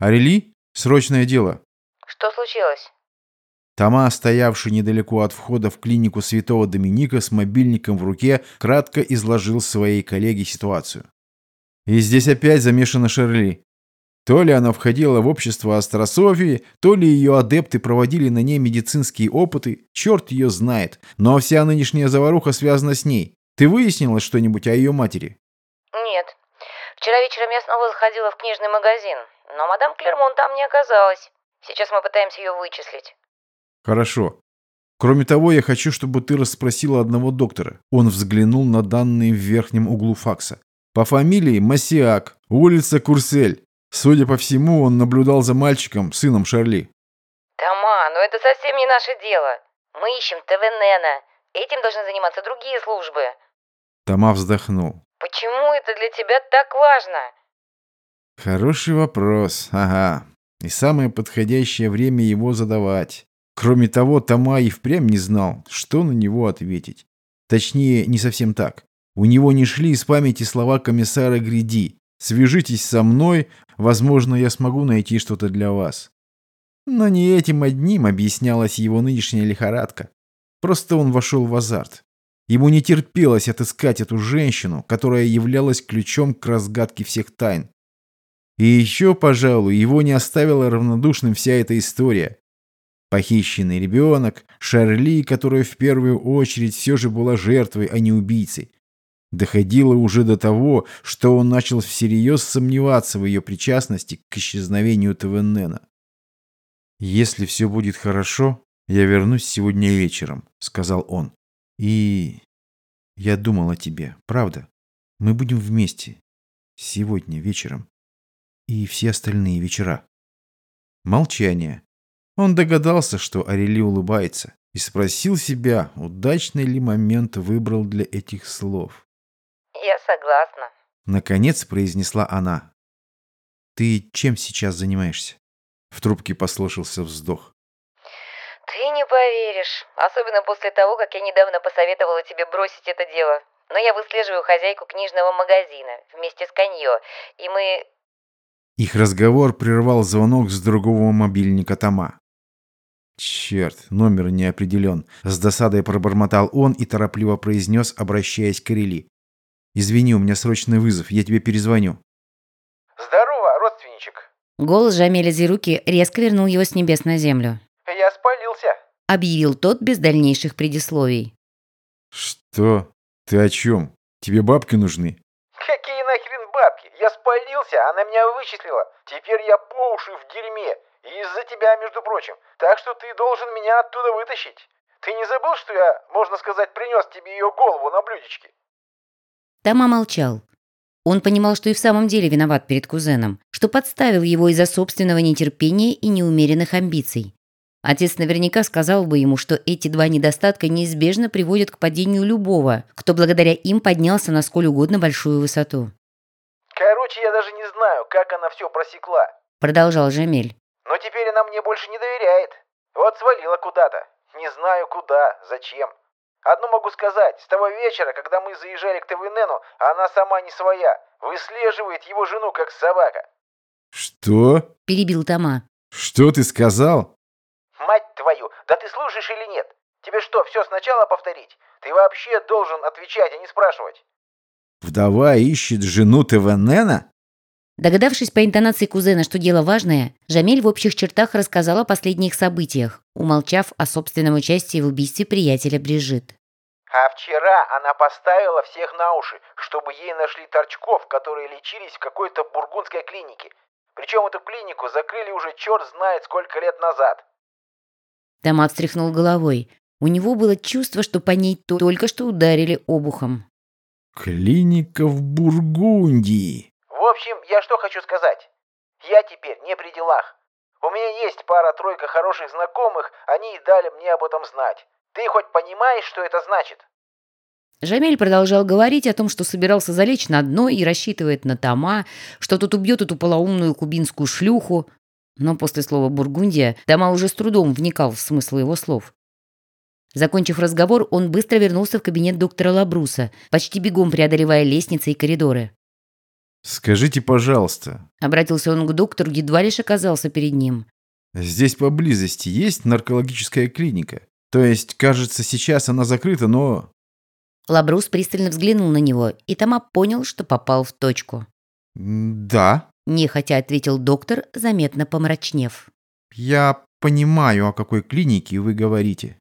«Арели? Срочное дело». Что случилось? Тома, стоявший недалеко от входа в клинику святого Доминика с мобильником в руке, кратко изложил своей коллеге ситуацию. И здесь опять замешана Шерли. То ли она входила в общество астрософии, то ли ее адепты проводили на ней медицинские опыты, черт ее знает. Но вся нынешняя заваруха связана с ней. Ты выяснила что-нибудь о ее матери? Нет. Вчера вечером я снова заходила в книжный магазин, но мадам Клермон там не оказалась. Сейчас мы пытаемся ее вычислить. Хорошо. Кроме того, я хочу, чтобы ты расспросила одного доктора. Он взглянул на данные в верхнем углу факса. По фамилии Масиак, улица Курсель. Судя по всему, он наблюдал за мальчиком, сыном Шарли. Тома, но это совсем не наше дело. Мы ищем ТВНена. Этим должны заниматься другие службы. Тома вздохнул. Почему это для тебя так важно? Хороший вопрос, ага. И самое подходящее время его задавать. Кроме того, Тома и впрямь не знал, что на него ответить. Точнее, не совсем так. У него не шли из памяти слова комиссара Гриди. «Свяжитесь со мной, возможно, я смогу найти что-то для вас». Но не этим одним объяснялась его нынешняя лихорадка. Просто он вошел в азарт. Ему не терпелось отыскать эту женщину, которая являлась ключом к разгадке всех тайн. И еще, пожалуй, его не оставила равнодушным вся эта история. Похищенный ребенок, Шарли, которая в первую очередь все же была жертвой, а не убийцей. Доходило уже до того, что он начал всерьез сомневаться в ее причастности к исчезновению ТВНена. «Если все будет хорошо, я вернусь сегодня вечером», — сказал он. «И я думал о тебе, правда. Мы будем вместе. Сегодня вечером. И все остальные вечера». Молчание. Он догадался, что Арели улыбается, и спросил себя, удачный ли момент выбрал для этих слов. Я согласна. Наконец произнесла она. «Ты чем сейчас занимаешься?» В трубке послышался вздох. Ты не поверишь. Особенно после того, как я недавно посоветовала тебе бросить это дело. Но я выслеживаю хозяйку книжного магазина вместе с Каньо, и мы... Их разговор прервал звонок с другого мобильника Тома. Черт, номер не определен. С досадой пробормотал он и торопливо произнес, обращаясь к Рели. «Извини, у меня срочный вызов, я тебе перезвоню». Здорово, родственничек. Голос Жамиля Зируки резко вернул его с небес на землю. Я спалился. Объявил тот без дальнейших предисловий. «Что? Ты о чем? Тебе бабки нужны?» Какие нахрен бабки? Я спалился, она меня вычислила. Теперь я по уши в дерьме. Из-за тебя, между прочим. Так что ты должен меня оттуда вытащить. Ты не забыл, что я, можно сказать, принес тебе ее голову на блюдечке? Тома молчал. Он понимал, что и в самом деле виноват перед кузеном, что подставил его из-за собственного нетерпения и неумеренных амбиций. Отец наверняка сказал бы ему, что эти два недостатка неизбежно приводят к падению любого, кто благодаря им поднялся на сколь угодно большую высоту. Короче, я даже не знаю, как она все просекла. Продолжал Жамель. Но теперь она мне больше не доверяет. Вот свалила куда-то. Не знаю куда, зачем. Одно могу сказать, с того вечера, когда мы заезжали к ТВНену, она сама не своя. Выслеживает его жену, как собака. «Что? Перебил Тома. Что ты сказал?» Мать твою, да ты слушаешь или нет? Тебе что, все сначала повторить? Ты вообще должен отвечать, а не спрашивать. «Вдова ищет жену ТВНена?» Догадавшись по интонации кузена, что дело важное, Жамель в общих чертах рассказал о последних событиях, умолчав о собственном участии в убийстве приятеля Брижит. А вчера она поставила всех на уши, чтобы ей нашли торчков, которые лечились в какой-то бургундской клинике. Причем эту клинику закрыли уже черт знает сколько лет назад. Тома встряхнул головой. У него было чувство, что по ней то- только что ударили обухом. «Клиника в Бургундии». В общем, я что хочу сказать. Я теперь не при делах. У меня есть пара-тройка хороших знакомых, они и дали мне об этом знать. Ты хоть понимаешь, что это значит? Жамель продолжал говорить о том, что собирался залечь на дно и рассчитывает на Тома, что тот убьет эту полоумную кубинскую шлюху. Но после слова «Бургундия» Тома уже с трудом вникал в смысл его слов. Закончив разговор, он быстро вернулся в кабинет доктора Лабруса, почти бегом преодолевая лестницы и коридоры. Скажите, пожалуйста, Обратился он к доктору, едва лишь оказался перед ним. здесь поблизости есть наркологическая клиника? То есть, кажется, сейчас она закрыта, но... Лабрус пристально взглянул на него, и Тома понял, что попал в точку. Да, Нехотя ответил доктор, заметно помрачнев. я понимаю, о какой клинике вы говорите.